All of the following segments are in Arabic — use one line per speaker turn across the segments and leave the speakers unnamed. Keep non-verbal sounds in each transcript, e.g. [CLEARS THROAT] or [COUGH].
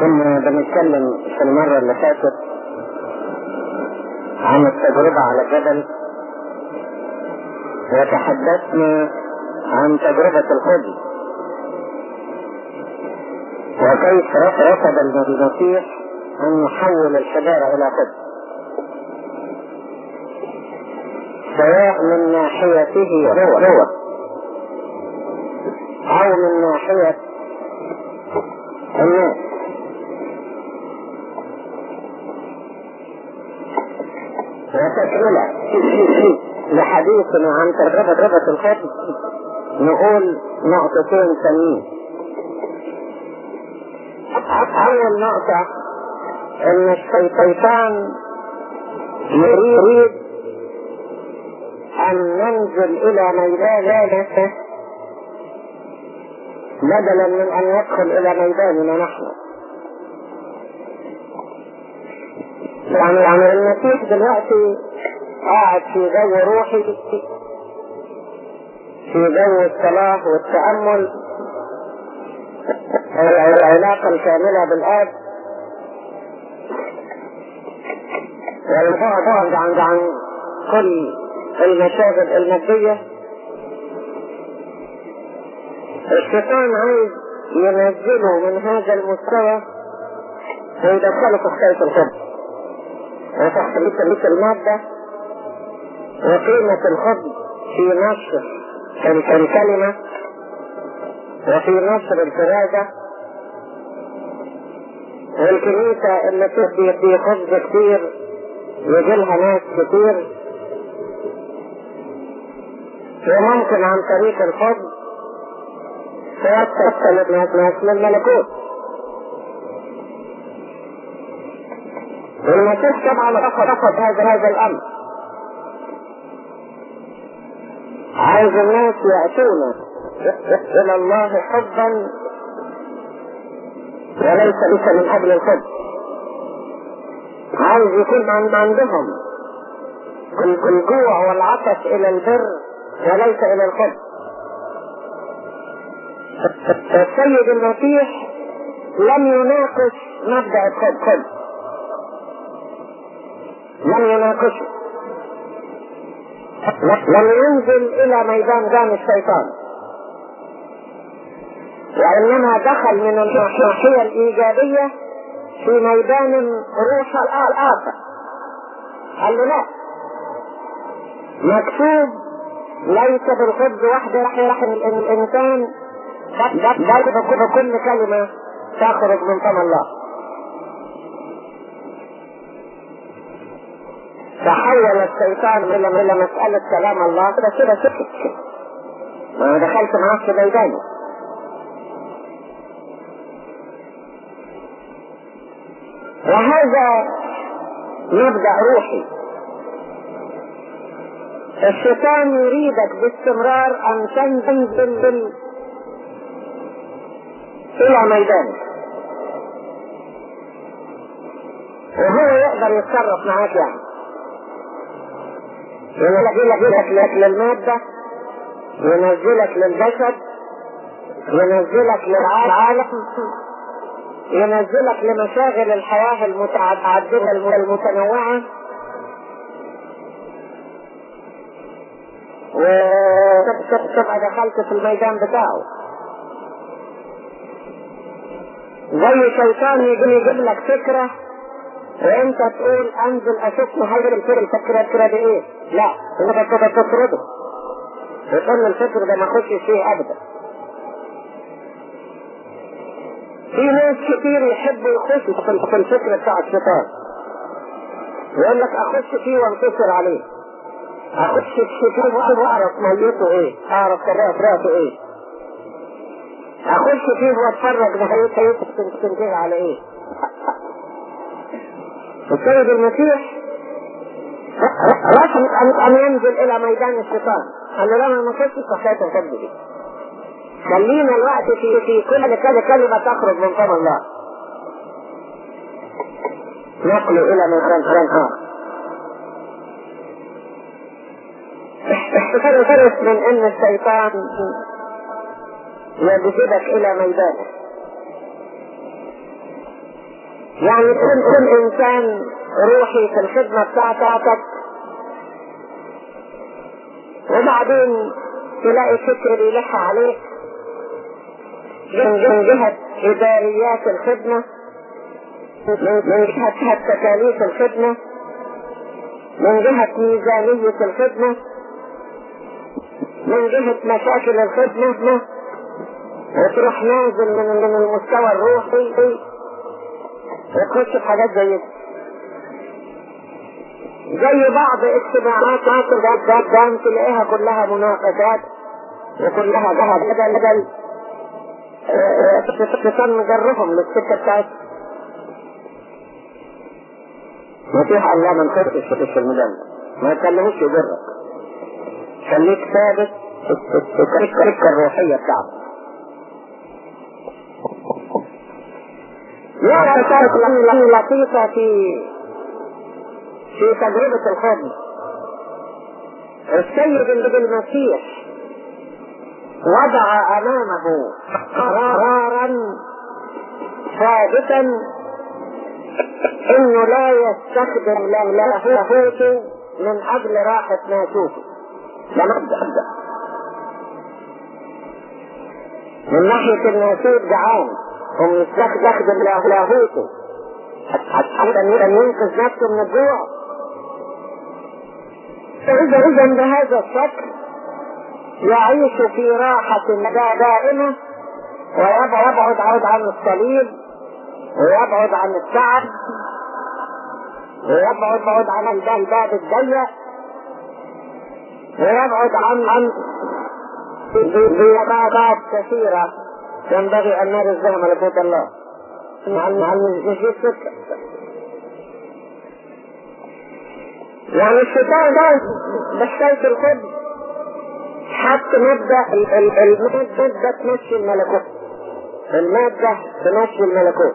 كنا بنتكلم في المرة اللي فاتت عن التجربة على الجبل وتحدثنا عن تجربة الخبز وكيف رفض المسيح أن يحول الحجارة إلى خبز سواء من ناحيته هو هو أو من ناحية الناس وتكملة [CLEARS THROAT] لحديثنا عن تجربة ربة الخبز نقول نقطتين ثانيين أول نقطة إن الشيطان يريد أن ننزل إلى ميدان نفسه بدلا من أن يدخل إلى ميداننا نحن. يعني يعني المسيح دلوقتي قاعد في جو روحي في جو الصلاة والتأمل. العلاقة الكاملة بالآب والبعد عن عن كل المشاغل المادية. الشيطان عايز ينزله من هذا المستوى ويدخله في حكاية الخبز وتحت مثل المادة وقيمة الخبز في نشر الكلمة وفي نشر الفرادة والكنيسة اللي تدي في خبز كتير يجيلها ناس كتير وممكن عن طريق الخبز تيسر الناس ناس من الملكوت والمسيح طبعا رفض رفض هذا هذا الامر عايز الناس يأتون إلى الله حبا وليس ليس من أجل الحب عايز يكون عند عندهم الجوع والعطش إلى البر وليس إلى الحب. السيد المسيح لم يناقش مبدأ حب لم يناقشه. لم ينزل إلى ميدان جان الشيطان. وإنما دخل من الناحية الإيجابية في ميدان روح الآخر قال له لا. مكتوب ليس بالخبز وحده رحم الإنسان بل بكل كلمة تخرج من فم الله. تحول الشيطان إلى إلى مسألة كلام الله كده كده سكت ما دخلت معاه في ميدانه وهذا مبدأ روحي. الشيطان يريدك باستمرار أن تنزل بال... إلى ميدانك وهو يقدر يتصرف معاك يعني. ينزلك لك للمادة ينزلك للجسد ينزلك للعالم ينزلك لمشاغل الحياة المتعددة المتنوعة. وتبقى دخلت في الميدان بتاعه. زي شيطان يجي يجيب لك فكرة وانت تقول انزل أشوف محاضر الفكرة الفكرة دي إيه؟ لا انت كده تطرده. وتقول الفكر ده ما اخشش فيه ابدا. في ناس كتير يحبوا يخشوا في الفكرة بتاع الشيطان. يقول لك اخش فيه وانتصر عليه. اخش في فيه وأعرف ميته إيه؟ اعرف كراسه إيه؟ أخش فيه وأتفرج نهايته تنتهي على إيه؟ السيد المسيح رفض ان ينزل إلى ميدان الشيطان. قال له لا ما كنتش الحب دي. خلينا الوقت في في كل كل كلمة تخرج من فم الله. نقل إلى مكان اخر فرق من إن الشيطان يجذبك إلى ميدانه يعني كن كن إنسان روحي في الخدمة بتاعتك. وبعدين تلاقي فكر يلح عليك. من جهة إداريات الخدمة من جهة تكاليف الخدمة من جهة ميزانية الخدمة من جهة مشاكل الخدمة. وتروح نازل من من المستوى الروحي. وتخش في حاجات زي زي بعض اجتماعات مصر جدا تلاقيها كلها مناقشات وكلها ذهب بدل بدل الشيطان مجرهم للسكة بتاعتهم نصيحة الله ما نخرجش في المجال ما يكلموش يجرك خليك ثابت في السكة الروحية بتاعتك. رسالة لطيفة في في تجربة الخدمة السيد المسيح وضع أمامه قرارا ثابتا إنه لا يستخدم لاهوته من أجل راحة ناسوته لما ابدا من ناحية الناسوت جعان هم يستخدم لاهوته حتى أن ينقذ نفسه من الجوع. فإذا إذا بهذا الشكل يعيش في راحة دائمة ويبعد عن الصليب ويبعد عن التعب ويبعد عن الباب الضيق ويبعد عن عن بيضات كثيرة. ينبغي أن نرزها ملكوت الله. مش السكة يعني الشيطان ده بحكاية الخبز. حتى مبدأ المادة تمشي الملكوت. المادة تمشي الملكوت.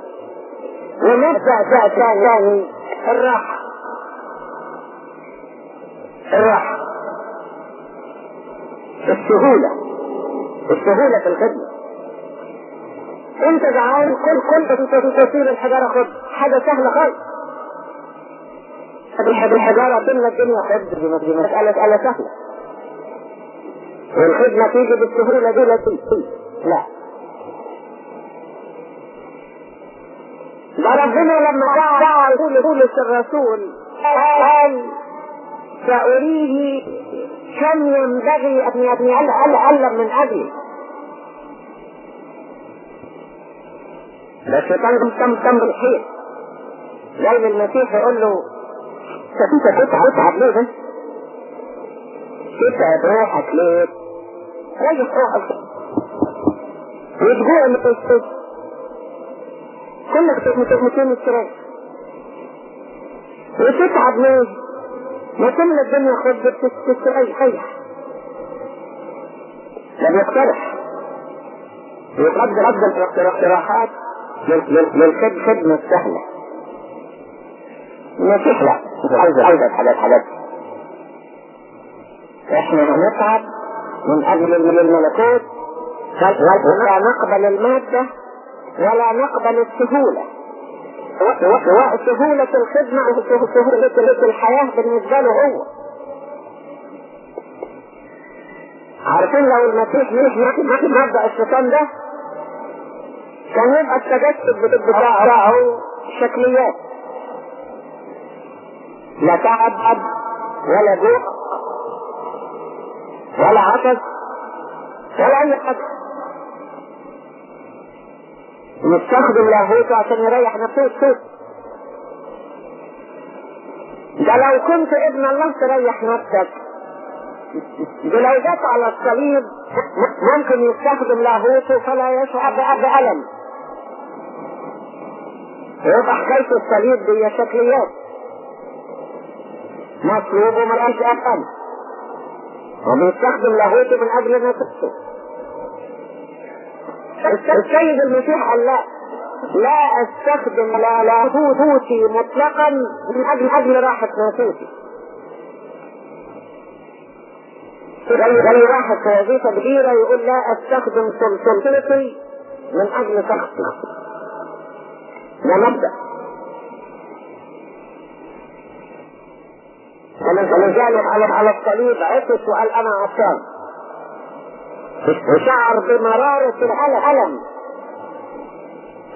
ومبدأ ثاني الراحة. الراحة. السهولة. السهولة في الخدمة. انت جعان كل كل في تسير الحجارة خد. حاجة سهلة خالص. الحجارة تملى الدنيا خد. دي مسألة سهلة. والخدمة تيجي بالسهولة دي لا لا. ربنا لما دعا بولس الرسول قال سأريه كم ينبغي أن يتعلم من أجلي. بس كان كم كم بالحيط جاي المسيح يقول له إنت تتعب تتعب ليه بس تتعب روحك ليه؟ ريح روحك وتجوع من الصوت كلك متمتين التراث وتتعب ليه ما تملى الدنيا خد تستريح ريح لم يقترح يقدر قدم اقتراحات. للخدمة السهلة المسيح لا عايز عايز حاجات حاجات إحنا هنتعب من أجل الملكوت. ولا نقبل المادة ولا نقبل السهولة. سهولة الخدمة سهولة الحياة بالنسبة له هو. عارفين لو المسيح مش مبدأ الشيطان ده؟ كان يبقى التجسد بتاعه شكليات. لا تعب ولا جوع ولا عطش ولا أي حاجة. نستخدم لاهوته عشان يريح نفسه. الصوت ده لو كنت ابن الله تريح نفسك. ده لو جت على الصليب ممكن يستخدم لاهوته فلا يشعر بألم. يبقى حكاية الصليب دي شكليات. مطلوب وملقاش أقل. وبيستخدم لاهوته من أجل نفسه السيد المسيح قال لا. لا أستخدم لا لاهوتي مطلقا من أجل أجل راحة ناسوتي زي في وظيفة كبيرة يقول لا أستخدم سلطتي من أجل شخصي ده مبدأ ولذلك على على الصليب عطس وقال أنا عطشان وشعر بمرارة الألم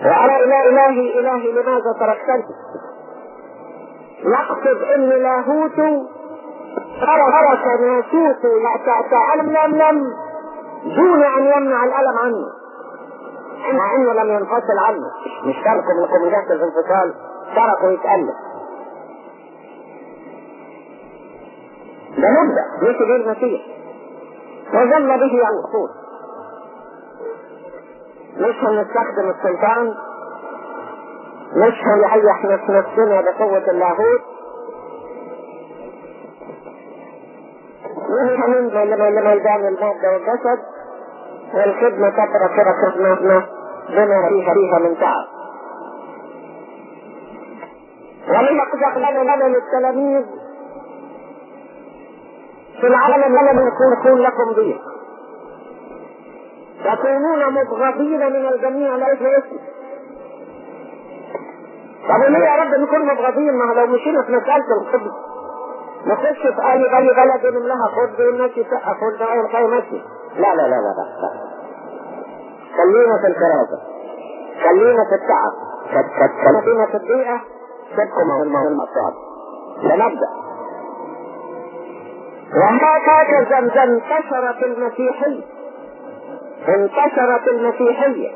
وقال لا إلهي إلهي لماذا تركتني؟ يقصد ان لاهوت ترك ناسوت يتألم دون أن يمنع الألم عنه مع انه لم ينفصل عنه مش تركه من قبلات الانفصال تركه يتألم ده مبدأ به المسيح وظل به ينقصون مش هنستخدم السلطان؟ مش هنريح نفسنا بقوة اللاهوت؟ مش هننزل لميدان المادة والجسد؟ والخدمة تقرأ كده خدمتنا بما فيها فيها من تعب ولنقدح لنا لنا للتلاميذ في العالم لم يكون لكم ضيق. تكونون مبغضين من الجميع ليس اسم طب ليه يا رب نكون مبغضين ما لو مشينا في مسألة الخبز. نخش في أي بلد لها خبز والناس يسقف والدعاء الخير ماشي لا لا لا لا لا. خلينا في الكراسة خلينا في التعب خلينا في الضيقة سيبكم من المصاب لنبدأ وهكذا انتشرت المسيحية انتشرت المسيحية.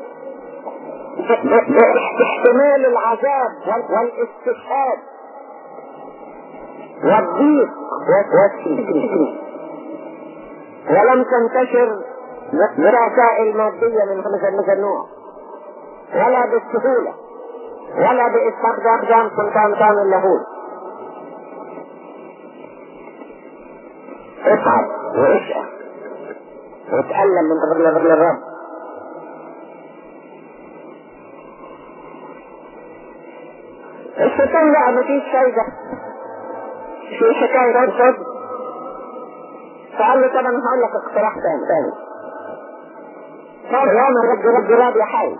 باحتمال العذاب والاستشهاد. والضيق. والسجن ولم تنتشر برسائل مادية من هذا النوع. ولا بالسهولة. ولا بإستخدام سلطان اللاهوت اتعب واشقى وتألم من قبل قبل الرب. الشيطان بقى مفيش فايدة في حكاية الصد فقال له طب أنا هقول لك اقتراح تاني تاني. قال يا من رب رب رب حي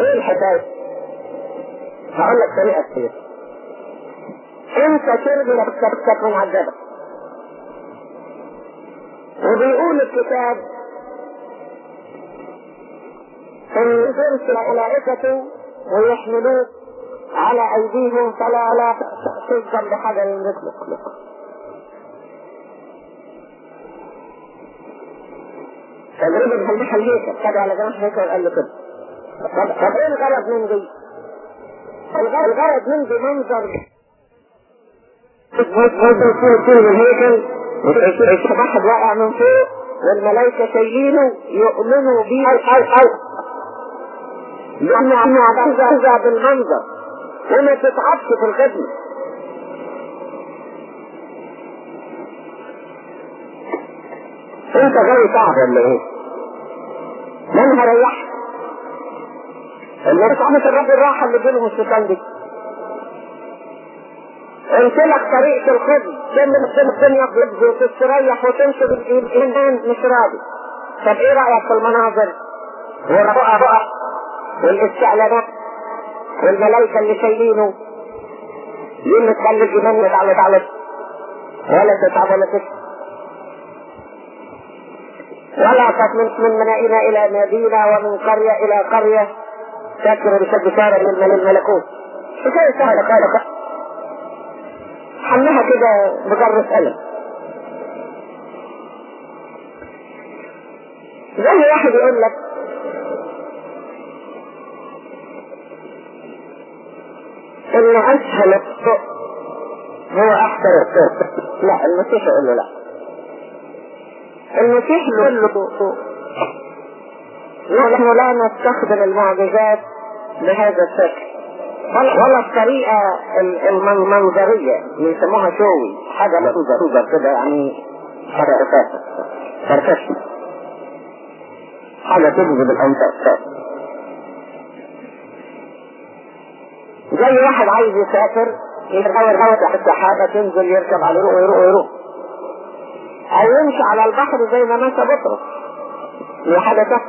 إيه الحكاية؟ هقول لك طريقة كتير. أنت ترمي نفسك من عذابك وبيقول الكتاب إن ترسل ملائكته ويحملوك على أيديهم فلا لا تذكر بحجر مثلك تجربة بهلمح الهيكل خد على جناح الهيكل وقال له كده. طب طب إيه الغرض من دي؟ الغرض من دي منظر. منظر طول الهيكل واحد واقع من فوق والملائكة شايلينه يؤمنوا بيه أو أو لأنه عم بالمنظر. وما تتعبش في الخدمة. أنت جاي تعب ولا إيه؟ من هريحك؟ اللي رحمة الرب الراحة اللي بينهم الشيطان دي. قلت لك طريقة الخبز تعمل الدنيا خبز وتستريح وتنشب الإيمان مش راضي. طب إيه رأيك في المناظر؟ والرؤى بقى والاستعلانات. والملائكة اللي شايلينه. دي اللي تخلي الإيمان يتعلق على ولا تتعب ولا تتعب ولا من من منائنا إلى مدينة ومن قرية إلى قرية. تذكر بشارة من الملكوت حكاية سهلة خالص حلها كده بجرة قلم زي واحد يقول لك إن أسهل الطق هو أحسن الطق لا المسيح يقول له لا. المسيح يقول له نحن لا نستخدم المعجزات بهذا الشكل. ولا الطريقة المنظرية يسموها شوي حاجة منظر كده يعني حاجة أساسا فركشة حاجة تجذب الأنفاس زي واحد عايز يسافر يتغير هوا تحت السحابة تنزل يركب على يروح ويروح ويروح أو يمشي على البحر زي ما مشى بطرس دي حاجة تحت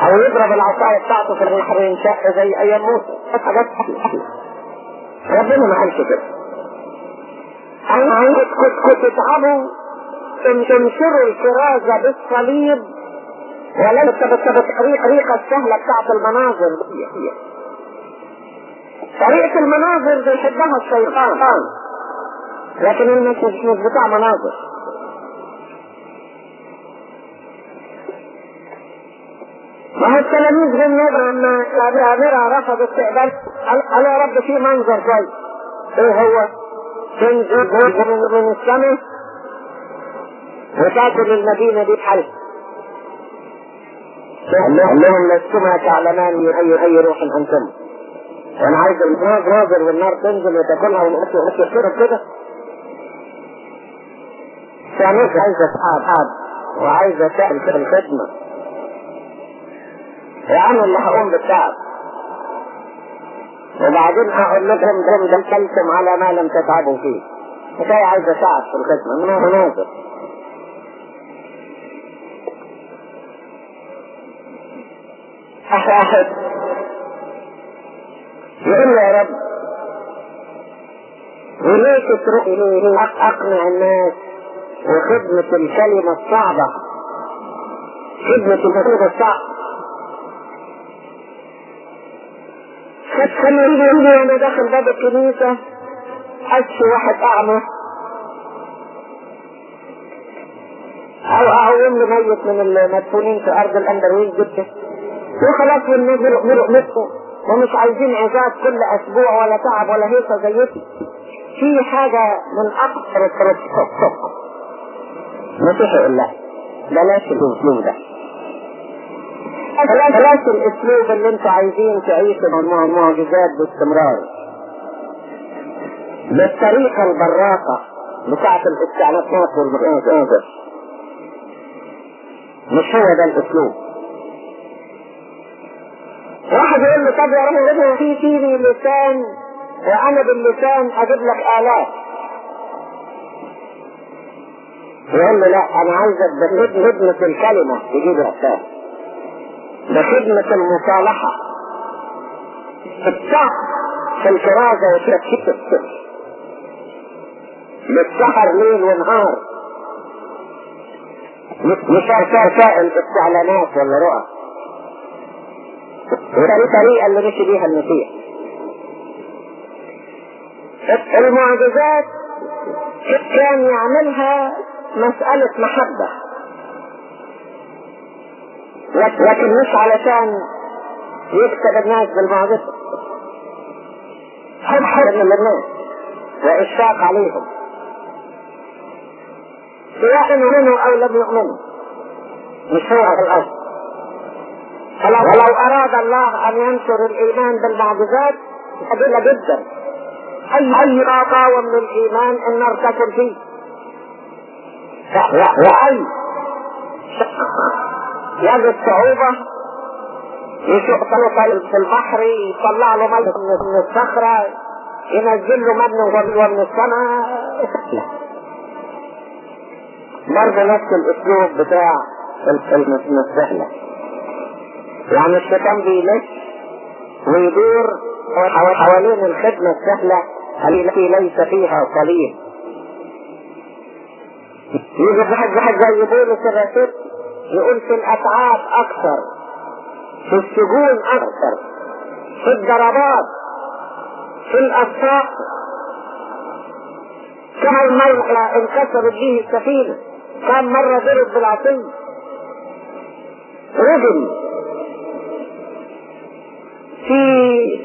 أو يضرب العصاية بتاعته في البحر ينشق زي أيام موسى حاجات ربنا ما قالش كده. أنا كنت تتعبوا تنشروا الكرازة بالصليب. وليس بالطريقة السهلة بتاعت المناظر. طريقة المناظر بيحبها الشيطان. لكن المسيح مش بتاع مناظر. ما هو التلاميذ بالنظر لما الاميرة رفض استقبال قال يا رب في منظر كويس إيه هو؟ تنزل من السماء. وتاكل المدينة دي بحل لهم لستما تعلمان من اي أي روح أنتم. وأنا عايز الناظر والنار تنزل وتاكلها ونقص كده كده. كانت عايزة تعب وعايزة تعمل في الخدمة. وأنا اللي هقوم بالتعب. وبعدين هقول لكم دم دخلتم على ما لم تتعبوا فيه. حكاية عايزة تعب في الخدمة من مناظر أحد يقول يا رب وليه تتركني أقنع الناس وخدمة الكلمة الصعبة. خدمة الكلمة الصعبة. خلي يجي وأنا داخل باب الكنيسة. حس واحد أعمى. أو أعوم له ميت من المدفونين في أرض الأندرويز جدا وخلاص يرقموا نفسه ومش عايزين عزاز كل أسبوع ولا تعب ولا هيصة زيتي. في حاجة من أكثر الطرق يقول لا بلاش الاسلوب ده. بلاش الاسلوب اللي أنتوا عايزين تعيشوا المعجزات باستمرار. بالطريقة البراقة بتاعة الاستعلانات والمناظر مش هو ده الاسلوب واحد يقول له طب يا رب في فيني لسان وأنا باللسان أجيب لك الاف يقول له لا أنا عايزك بخدمة الكلمة. تجيب الاحساس بخدمة المصالحة. السعر في الكرازة وتركيب السر بالسحر ليل ونهار. مش رسائل استعلانات ولا رؤى. وده الطريقة اللي مشي بيها المسيح المعجزات كان يعملها مسألة محبة. لكن مش علشان يكسب الناس بالمعجزة حب حب. من الناس وإشفاق عليهم. سواء يؤمنوا أو لم يؤمنوا. مش هو الأصل. ولو أراد الله أن ينشر الإيمان بالمعجزات قبيلة جدا. أي أي قاطع من الإيمان أن نرتكب فيه. وأي يجد صعوبة يشق طريق في البحر يطلع له مية من الصخرة ينزل له من ومن السماء. برضه نفس الأسلوب بتاع السهلة. يعني الشيطان بيلف ويدور حوالين الخدمة السهلة التي ليس فيها صليب يجي واحد واحد زي بولس الرسول يقول في الأتعاب أكثر في السجون أكثر في الضربات في الأسفاق كم مرة انكسرت به السفينة كم مرة ضرب بالعصي رجل في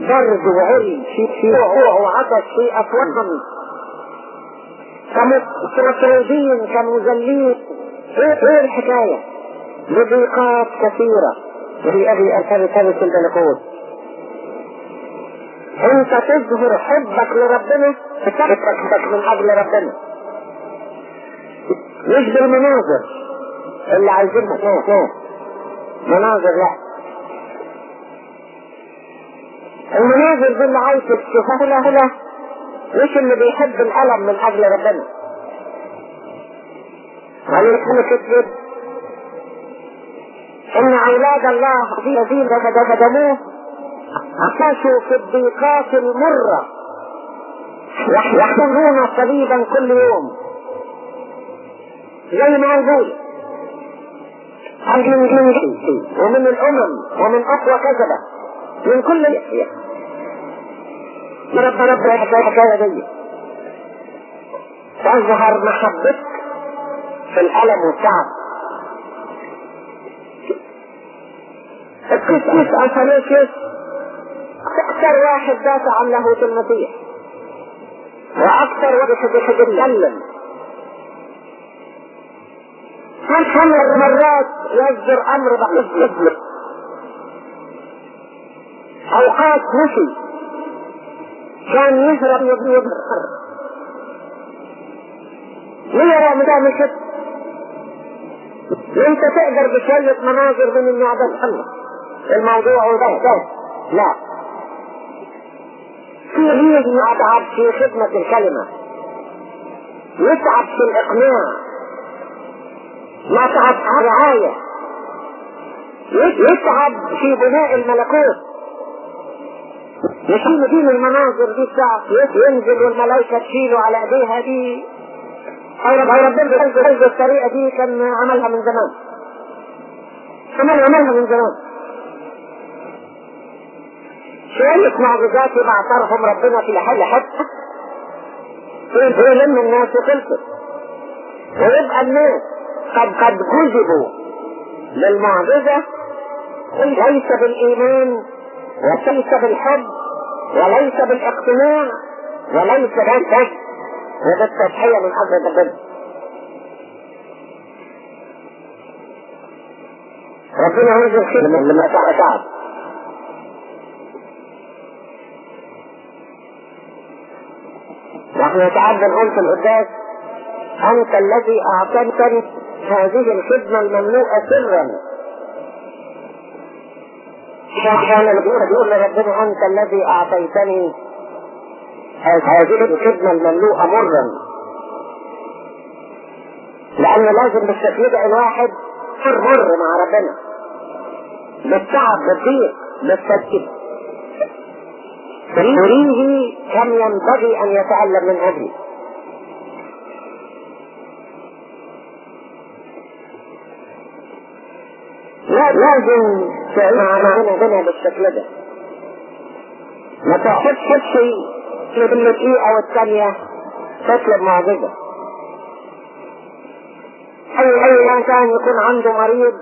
برد وعري في جوع وعطش في أفواههم كمطرودين كمذلين إيه الحكاية. بضيقات كثيرة. وهي أبي ثالث الملكوت أنت تظهر حبك لربنا بتركتك من أجل ربنا. مش بالمناظر اللي عايزينها ناس مناظر لا. المناظر دي اللي عايز السهولة مش اللي بيحب الألم من أجل ربنا؟ ولكن كتبت إن أولاد الله الذين خدموه عاشوا في الضيقات المرة يحملون صليبا كل يوم. زي ما يقول. من جنسي ومن الأمم. ومن أقوى كذبة. من كل الاشياء رب رب الحكاية دي تظهر محبتك في الألم والتعب القسيس أثنيكس أكثر واحد دافع عن لاهوت المسيح وأكثر واحد يتكلم كان خمس مرات يصدر أمر بحزب أوقات مشي. كان يهرب يبني يبني ليه من ده مشت انت تقدر بشوية مناظر من النوع ده الله الموضوع ده ده. لا. في يجي يتعب في خدمة الكلمة. يتعب في الإقناع. يتعب في الرعاية. يتعب في بناء الملكوت. يشيل دين المناظر دي بتاع ينزل والملائكة تشيله على أيديها دي. ربنا بينزل الطريقة دي كان عملها من زمان. كمان عملها من زمان. شوية معجزات اعترفهم ربنا في حل حتى؟ يلم الناس وخلصت ويبقى الناس قد قد جذبوا للمعجزة. ليس بالإيمان وليس بالحب. وليس بالاقتناع وليس بالفجر وبالتضحية من أجل ربنا ربنا ينزل خير لما تعب تعب نحن نتعبد نقول في القداس. أنت الذي أعطيتني هذه الخدمة المملوءة سرا. كان اللي بيقول لربنا أنت الذي أعطيتني هذه الخدمة المملوءة مرا لأن لازم بالتشجيع الواحد مر مر مع ربنا. بالتعب بالضيق بالتسجيل تريه كم ينبغي أن يتعلم من لا لازم مع ربنا بالشكل ده. ما تحسبش شيء في الدقيقة والثانية تطلب معجزة أي أي إنسان يكون عنده مريض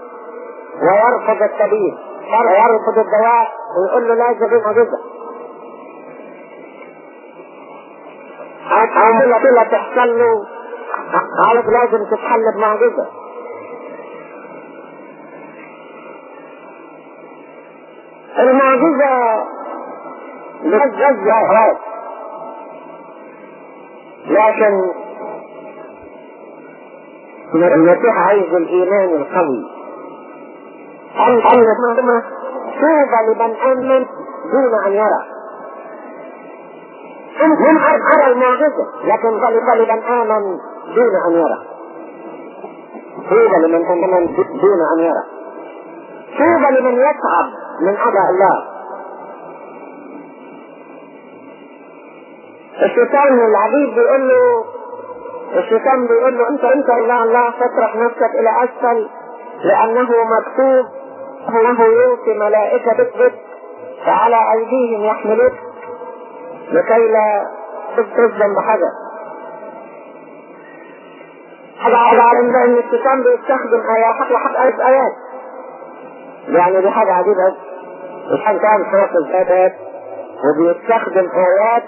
ويرفض الطبيب ويرفض الدواء ويقول له لازم في معجزة. عملة كلها تحصل له عارف لازم تتحل بمعجزة. المعجزة بتجزء خلاص لكن المسيح عايز الإيمان القوي. قال توبى لمن آمن دون أن يرى. من أرى المعجزة لكن طلب لمن آمن دون أن يرى. طوبى لمن آمن دون أن يرى. طوبى لمن يتعب. من أعداء الله. الشيطان العبيد بيقول له الشيطان بيقول له انت أنت اله الله فاطرح نفسك إلى أسفل لأنه مكتوب إنه يوصي ملائكة بك فعلى أيديهم يحملوك لكي لا تصدم بحاجة حاجة على ان الشيطان بيستخدم ايات وحق آيات. يعني دي حاجة عجيبة الشيطان كان حافظ ايات وبيستخدم آيات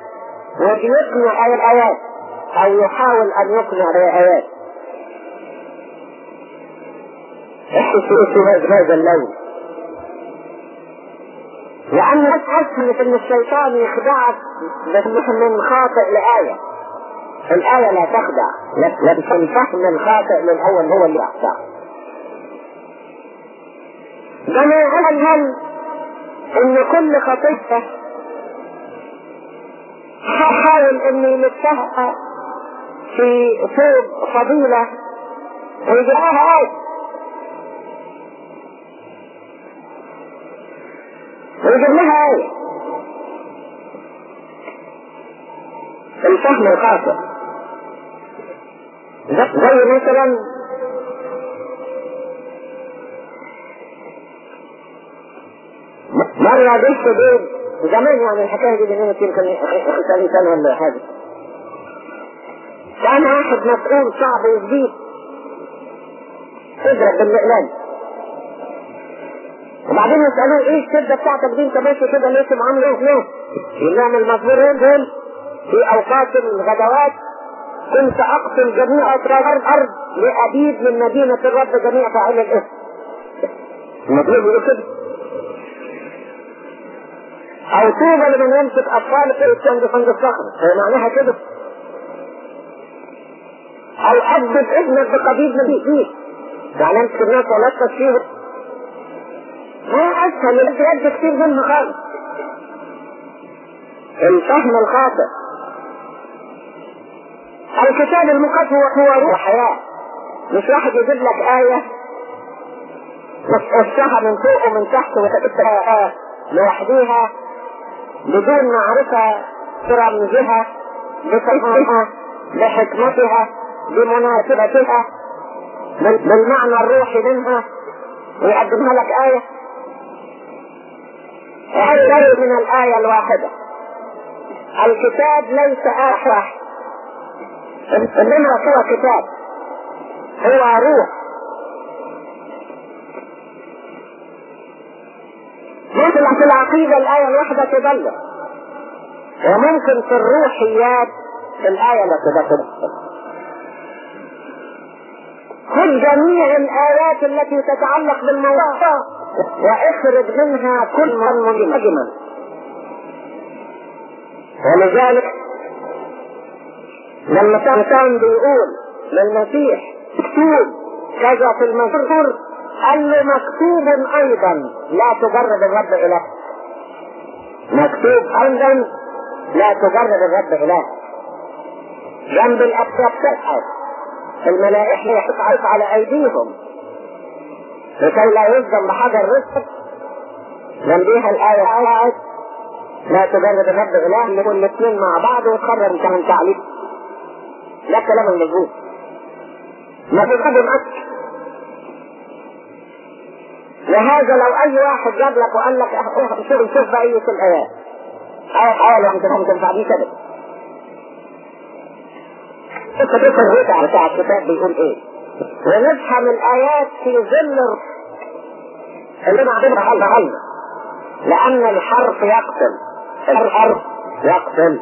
وبيقنع اي الآيات أو يحاول أن يقنع بايات احسوا في هذا اللون؟ لأن أسهل إن الشيطان يخدعك من خاطئ لآية. الآية لا تخدع لكن الفهم الخاطئ للأول هو اللي يخدع كما هل إن كل خطيئة حاول إنه يلفها في ثوب فضيلة ويجراها آية. ويجيب لها آية. الفهم الخاطئ زي مثلا مرة بنت بيت. زمان يعني الحكاية دي بيننا يمكن 50 سنة ولا حاجة. كان واحد مسؤول صعب وجديد تضرب بالمقلال وبعدين يسألوه إيه الشدة بتاعتك دي؟ أنت ماشي كده ليه معامل إيه ليه؟ يقول لهم المزبورين دول؟ في أوقات الغدوات كنت أقتل جميع أطراف الأرض لأبيد من مدينة الرب جميع فاعل الاسم المطلوب يقول كده. أو طوبى لمن يمسك أطفال في الكنز الصخر. هي معناها كده. أو اضرب ابنك بقضيب من فيه يعني امسك الناس ولطف فيه ما اسهل الرد كتير منها خالص. الفهم الخاطئ. الكتاب المقدس هو روح حياة. مش واحد يجيب لك آية وتقصها من فوق ومن تحت وتكتبها لوحديها. بدون معرفة برمزها بفهمها بحكمتها بمناسبتها بالمعنى الروحي منها. ويقدمها لك آية. أكثر من الآية الواحدة. الكتاب ليس آية إنما هو كتاب. هو روح. ممكن في العقيدة الآية الواحدة تبلغ وممكن في الروحيات الآية لا تبلغ خذ جميع الآيات التي تتعلق بالموضوع واخرج منها كل من ولذلك لما كان بيقول للمسيح مكتوب كذا في المزور قال له مكتوب أيضا. لا تجرب الرب إله. مكتوب أيضا. لا تجرب الرب إله. جنب الابواب تبحث الملائكه يحط على أيديهم. لكي لا يصدم بحجر رزق جنبيها الآية قاعد لا تجرب الرب إله. اللي الاثنين مع بعض وتقرر انت من تعليق لا كلام المظبوط ما تتقدم أكثر لهذا لو أي واحد جاب لك وقال لك شوف شوف بقية الايات إيه إيه أنت ما تنفعنيش كده. إنت تدخل الرجع بتاع الكتاب بيقول إيه؟ ونفهم الآيات في ظل اللي نعتبرها حل حل. لأن الحرف يقتل. الحرف يقتل.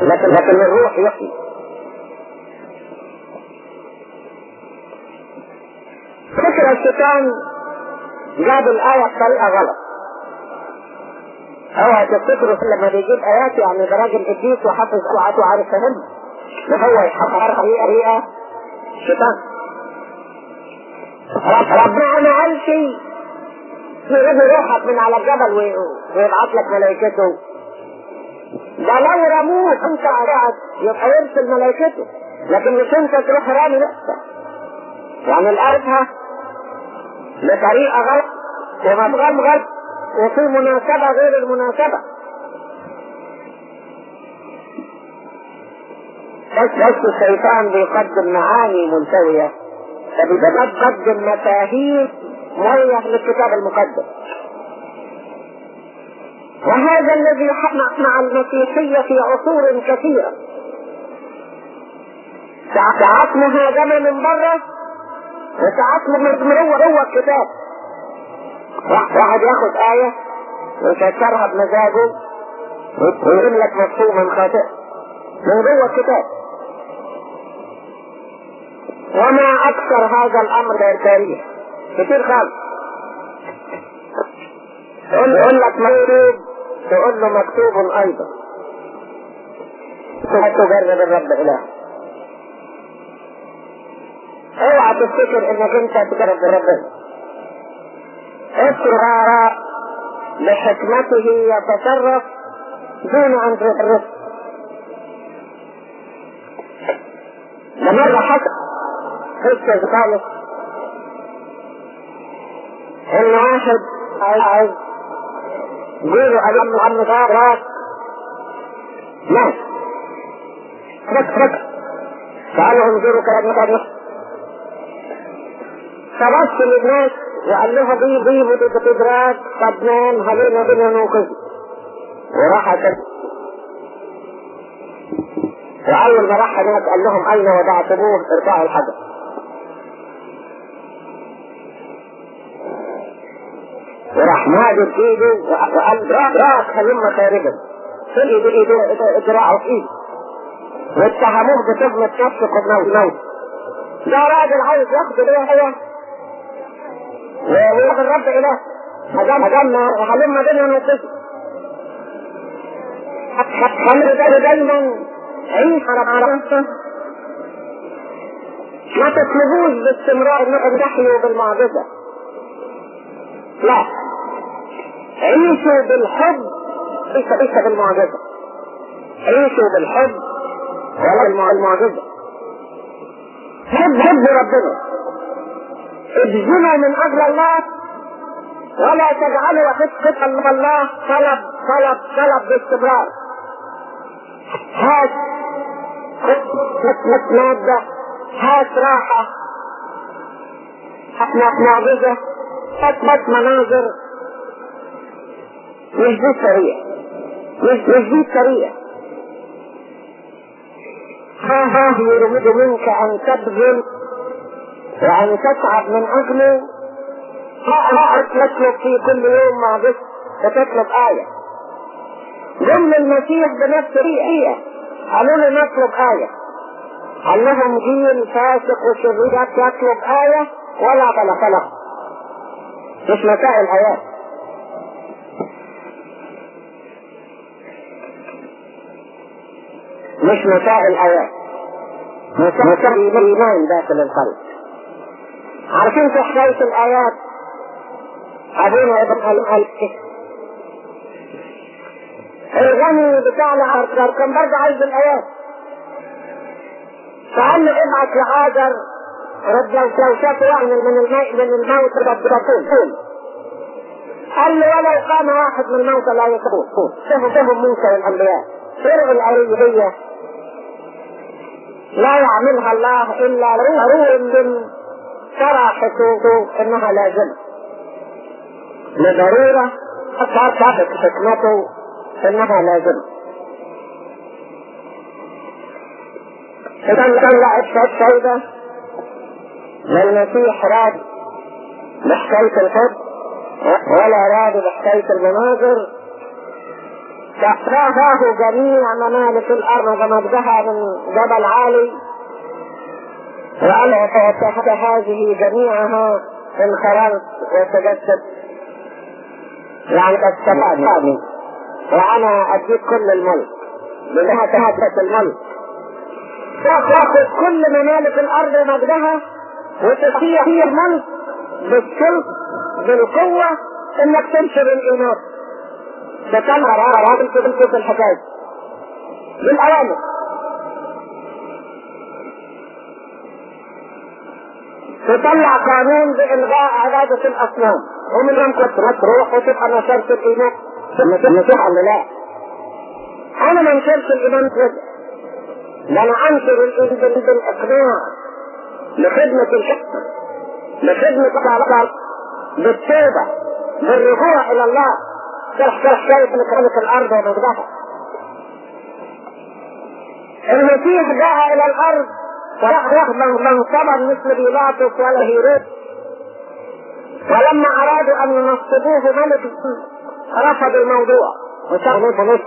لكن لكن الروح يحيي فكر الشيطان جاب الآية بطريقة غلط. اوعى تفتكروا لما بيجيب آيات يعني ده راجل قديس وحافظ اوعى وعارف فهمها وهو يحفظ طريقة شيطان ربنا ما قالش يجيب روحك من على الجبل ويبعت لك ملائكته. ده لو رموك انت قاعد يبقى يرسل ملائكته. لكن مش أنت تروح رامي نفسك. يعني الأرض بطريقة غلط. غلط وفي مناسبة غير المناسبة. بس بس الشيطان بيقدم معاني ملتوية فبيقدم مفاهيم مرية للكتاب المقدس وهذا الذي حصل مع المسيحية في عصور كثيرة. ساعات مهاجمة من بره وساعات مجموعة جوه الكتاب. واحد ياخد آية ويفسرها بمزاجه ويقول لك مفهوما خاطئ من جوه الكتاب؟ وما أكثر هذا الأمر في التاريخ كتير خالص. يقول لك مكتوب تقول له مكتوب أيضا. تجرب الرب إله. اوعى تفتكر إنك أنت تجرب ربنا اترك بحكمته يتصرف دون أن تتصرف ده مرة حصل قصة خالص إن واحد عايز جوزه له عم راك مات رك رك. تعالوا انظروا كلام مقابل فبص للناس وقال لها ضيب بتدراك طب نام هلينا بنا نوقظ وراح وأول ما راح هناك قال لهم أين وضعتموه ارفعوا الحجر. وراح مادد ايده وقال راك هلم خارجا في ايده ايده ذراعه في ايده واتهموه بتهمة نفسه قد موت ده راجل عايز ياخد ليه هو وياخد رب إله. هجم هجم هلم بينا نوقفه خلي ده دايما. عيش على نفسه ما تطلبوش باستمرار انكم تحيوا بالمعجزة. لا. عيشوا بالحب. ليس ليس بالمعجزة. عيشوا بالحب. ولا المعجزة. حب حب ربنا ابذلوا من أجل الله ولا تجعلوا خطة الله طلب طلب طلب باستمرار هات مادة هات راحة هات معجزة هات مناظر. مش دي السريع مش مش دي السريع ها ها يريد منك أن تبذل وان تتعب من أجله. ها تطلب في كل يوم معجزة وتطلب آية. ضمن المسيح بنفس الريئة قالوا له نطلب آية. قال لهم جيل فاسق وشرير يطلب آية ولا خلق له. مش مسائل آيات مش مسائل آيات مسائل الإيمان داخل القلب. عارفين في حكاية الآيات؟ أبونا ابن قال الغني بتاعنا عرقر كان برضه عايز الآيات. فقال له ابعت لعازر رد شاف يعمل من الماء من الموت بطول قال له ولو قام واحد من الموت لا يقول شوفوا شوفوا موسى والانبياء فرغ الأريبية. لا يعملها الله إلا روح من ترى حقوقه إنها لازمه لضرورة حتى تعرف حكمته إنها لازمه إذا طلعت السيدة للمسيح راد بحكاية الحب ولا راد بحكاية المناظر. تحتاجه جميع ممالك الأرض ومجدها من جبل عالي. وأنا تحت هذه جميعها انخرطت وتجسد. يعني قد وأنا أديك كل الملك. لأنها تهدت الملك. تأخذ كل ممالك الأرض ومجدها وتستطيع هي الملك بالسلط بالقوة إنك تنشر الإيمان. تطلع راجل كده في الحكاية بالاوامر تطلع قانون بإلغاء عبادة الأصنام. ومن يوم كنت تروح وتبقى نشرت الإيمان. المسيح قال لا أنا ما نشرت الإيمان كده ده أنا انشر الاذن بالإقناع لخدمة الحكمة لخدمة العلاقة بالتوبة بالرجوع إلى الله. شرح شرح شايف من كرامة الأرض ومجدها المسيح جاء إلى الأرض ورغم من صبر مثل بيلاطس ولا هيرود ولما ارادوا ان ينصبوه ملك رفضوا الموضوع وشغلوا بنصر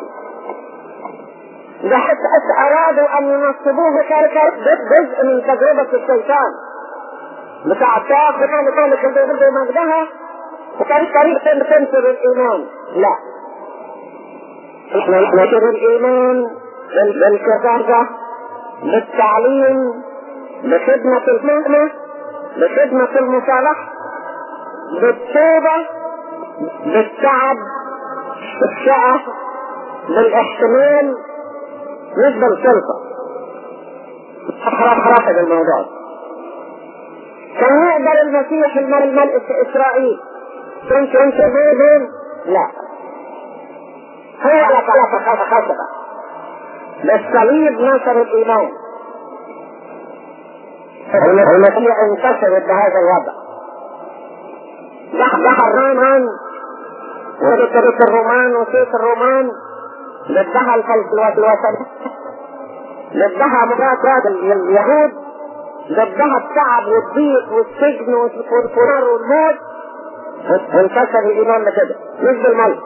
ده حتى ارادوا ان ينصبوه جزء من تجربة الشيطان بتاع تاخذ كان ذلك اللي مجدها وكان طريق تنشر الايمان لا إحنا نشر الايمان بالكفاحة بالتعليم بخدمة المهنة بخدمة المصالحة بالتوبة بالتعب بالشقة بالاحتمال مش بالسلطة حرف حرف الموضوع. كان يقدر المسيح الملك إسرائيل؟ كنت انت بين لا. هو على ثلاثة خشبة بالصليب نشر الإيمان. المسيح انتشر بهذا الوضع. دخل الرومان وذكرت الرومان وسيف الرومان ضدها الوثن ضدها مرات اليهود ضدها التعب والضيق والسجن والفرار والموت. وانتشر الإيمان بكده مش بالملك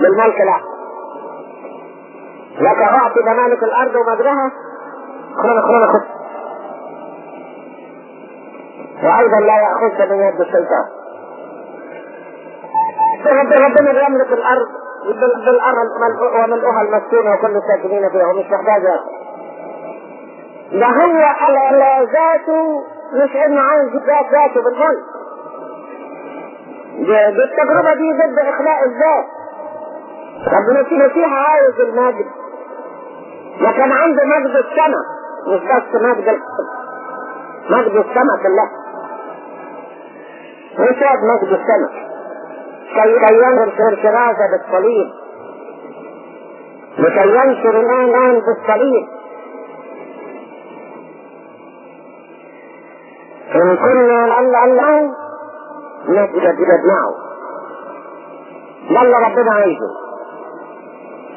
بالملك لا. لك اعطي ممالك الأرض ومجرها. خلنا خذ وأيضا لا يأخذك من يد الشيطان. ربنا بيملك الأرض بالأرض وملؤها المسكونه وكل الساكنين فيها ومش محتاج ده هو على ذاته مش انه عايز ذات ذاته بالملك دي التجربة دي ضد اخلاء الذات. ربنا المسيح عايز المجد. لكن عنده مجد السماء مش بس مجد مجد السماء كلها مش مجد السماء كي ينشر الكرازة بالصليب. لكي ينشر الآن بالصليب. إن كنا لعل الله نجد معه ده اللي ربنا عايزه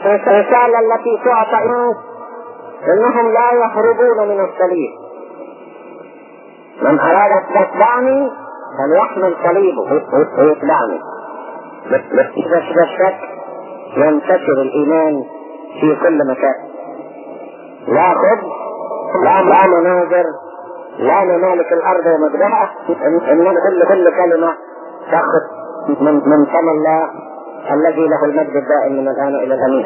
الرسالة التي تعطى الناس إنهم لا يهربون من الصليب. من أراد ان يتبعني فليحمل صليبه ويتبعني بس الشك ينتشر الإيمان في كل مكان. لا خبز لا لا مناظر لا ممالك الأرض ومجدها انما كل كل كلمة تأخذ من من فم الله الذي له المجد الدائم من الآن إلى الأمين.